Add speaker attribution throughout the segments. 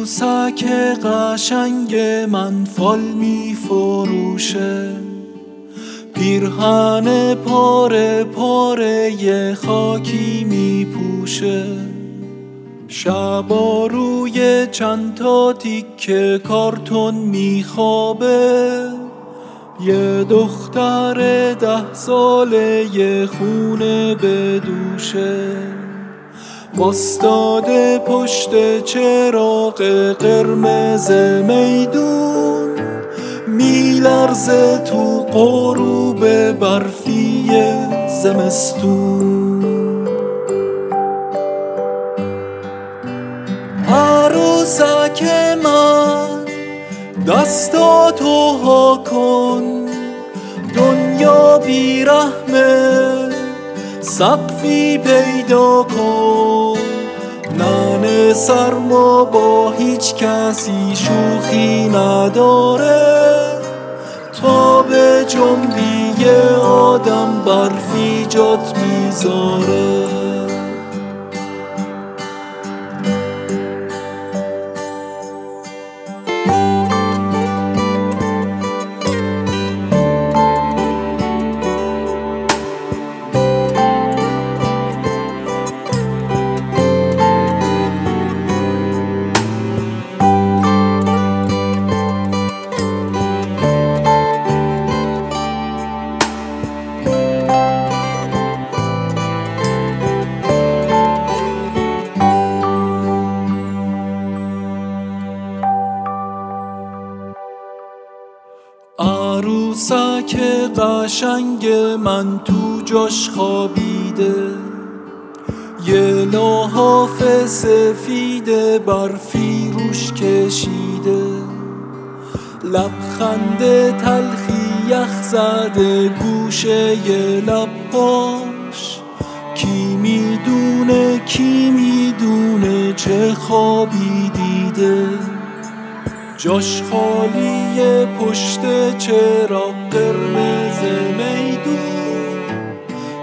Speaker 1: عروسک قشنگ من فال می فروشه. پیرهن پاره پاره خاکی می پوشه. شبا روی چند تا تیکه کارتون میخوابه یه دختر ده ساله یه خونه بدوشه. باستاده پشت چراغ قرمز میدون میلرزه تو غروب برفی زمستون. عروسک من دستاتو ها کن. دنیا بیرحمه سقفی پیدا کن. نن سرما با هیچ کسی شوخی نداره. تا به جنبی آدم برفی جات می‌ذاره. عروسک قشنگ من تو جاش خوابیده. یه لحاف سفید برفی روش کشیده. لبخند تلخی یخ زده گوشه یه لباش. کی می‌دونه کی می‌دونه چه خوابی دیده. جاش خالیه پشت چراغ قرمز میدون.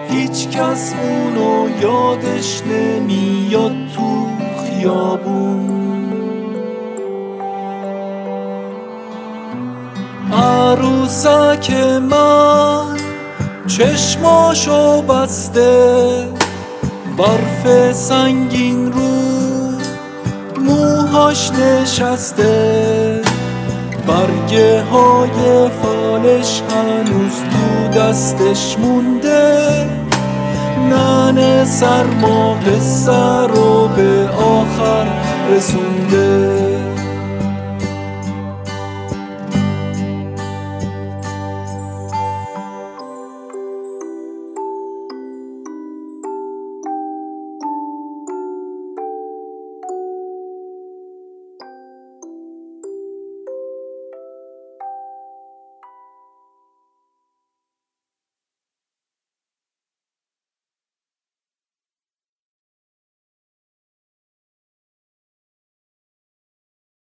Speaker 1: هیچ کس اونو یادش نمیاد تو خیابون. عروسک من چشماشو بسته برف سنگین رو موهاش نشسته. برگه های فالش هنوز تو دستش مونده. نن سرما قصه رو به آخر رسونده.